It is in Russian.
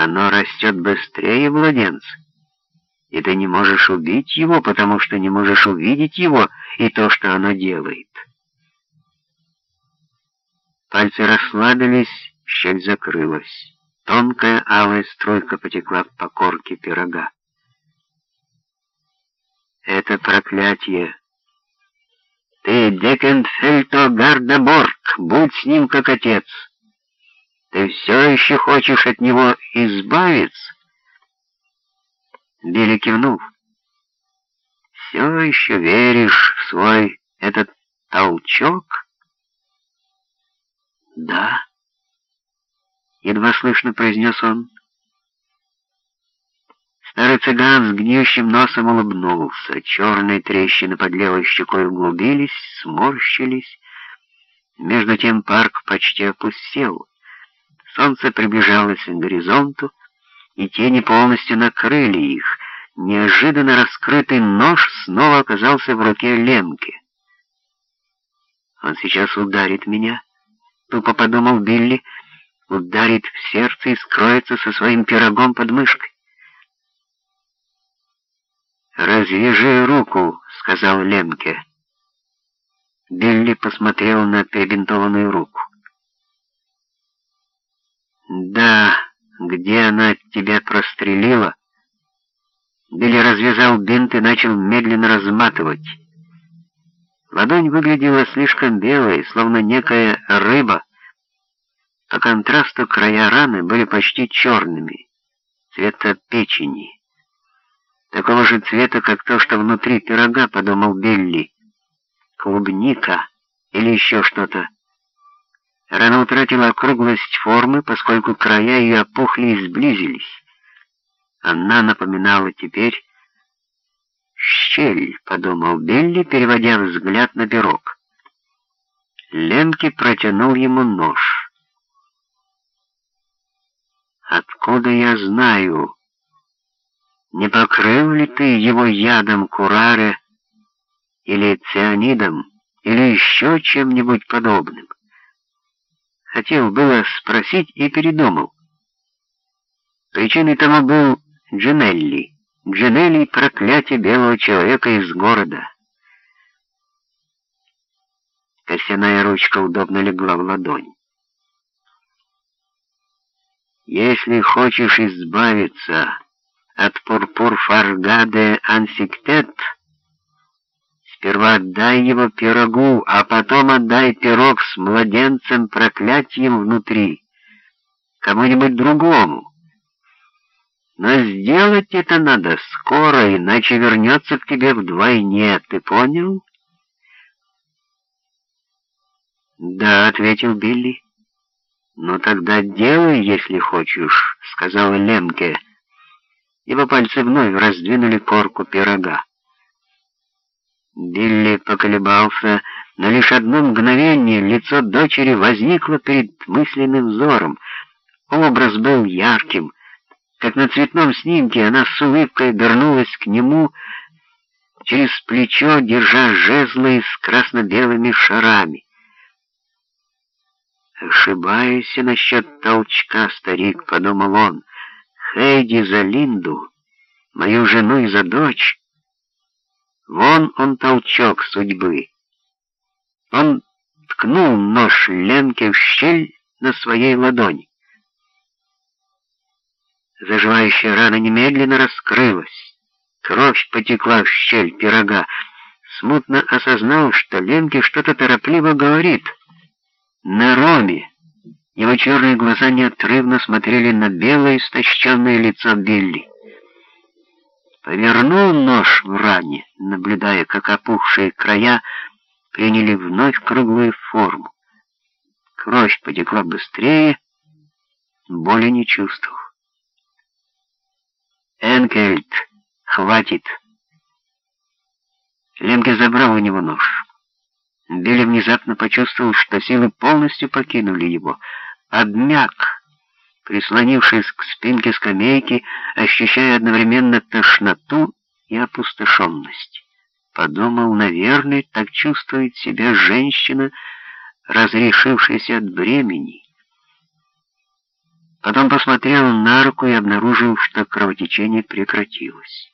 Оно растет быстрее младенца. И ты не можешь убить его, потому что не можешь увидеть его и то, что оно делает. Пальцы расслабились, щель закрылась. Тонкая алая струйка потекла по корке пирога. Это проклятие. Ты, Декенфельто Гардеборг, будь с ним как отец. Ты все еще хочешь от него избавиться? Билли кивнул. Все еще веришь в свой этот толчок? Да. Едва слышно произнес он. Старый цыган с гниющим носом улыбнулся. Черные трещины под левой щекой углубились, сморщились. Между тем парк почти опустел. Солнце приближалось к горизонту, и тени полностью накрыли их. Неожиданно раскрытый нож снова оказался в руке Лемки. «Он сейчас ударит меня», — тупо подумал Билли, ударит в сердце и скроется со своим пирогом под мышкой. «Развяжи руку», — сказал Лемке. Билли посмотрел на перебинтованную руку. «Да, где она тебя прострелила?» Билли развязал бинт и начал медленно разматывать. Ладонь выглядела слишком белой, словно некая рыба. По контрасту края раны были почти черными, цвета печени. Такого же цвета, как то, что внутри пирога, подумал Билли. Клубника или еще что-то. Рана утратила округлость формы, поскольку края ее опухли и сблизились. Она напоминала теперь «щель», — подумал Билли, переводя взгляд на пирог. Ленки протянул ему нож. «Откуда я знаю?» Не покрыл ли ты его ядом курары или цианидом, или еще чем-нибудь подобным? Хотел было спросить и передумал. Причиной тому был Джинелли. Джинелли — проклятие белого человека из города. Костяная ручка удобно легла в ладонь. Если хочешь избавиться от пурпур фаргаде ансиктет, сперва отдай его пирогу, а потом отдай пирог с младенцем проклятием внутри, кому-нибудь другому. Но сделать это надо скоро, иначе вернется к тебе вдвойне, ты понял? «Да», — ответил Билли. «Ну тогда делай, если хочешь», — сказал Лемке. Его пальцы вновь раздвинули корку пирога. Билли поколебался, но лишь одно мгновение лицо дочери возникло перед мысленным взором. Образ был ярким. Как на цветном снимке, она с улыбкой вернулась к нему через плечо, держа жезлы с красно-белыми шарами. «Ошибаюсь насчет толчка, старик», — подумал он. Хейди за Линду, мою жену и за дочь. Вон он толчок судьбы. Он ткнул нож Ленке в щель на своей ладони. Заживающая рана немедленно раскрылась. Кровь потекла в щель пирога. Смутно осознал, что Ленке что-то торопливо говорит. На Роме. Его черные глаза неотрывно смотрели на белое истощенное лицо Билли. Повернул нож в ране, наблюдая, как опухшие края приняли вновь круглую форму. Кровь потекла быстрее, боли не чувствовал. «Энкельд, хватит!» Ленке забрал у него нож. Билли внезапно почувствовал, что силы полностью покинули его — обмяк, прислонившись к спинке скамейки, ощущая одновременно тошноту и опустошенность. Подумал, наверное, так чувствует себя женщина, разрешившаяся от бремени. Потом посмотрел на руку и обнаружил, что кровотечение прекратилось.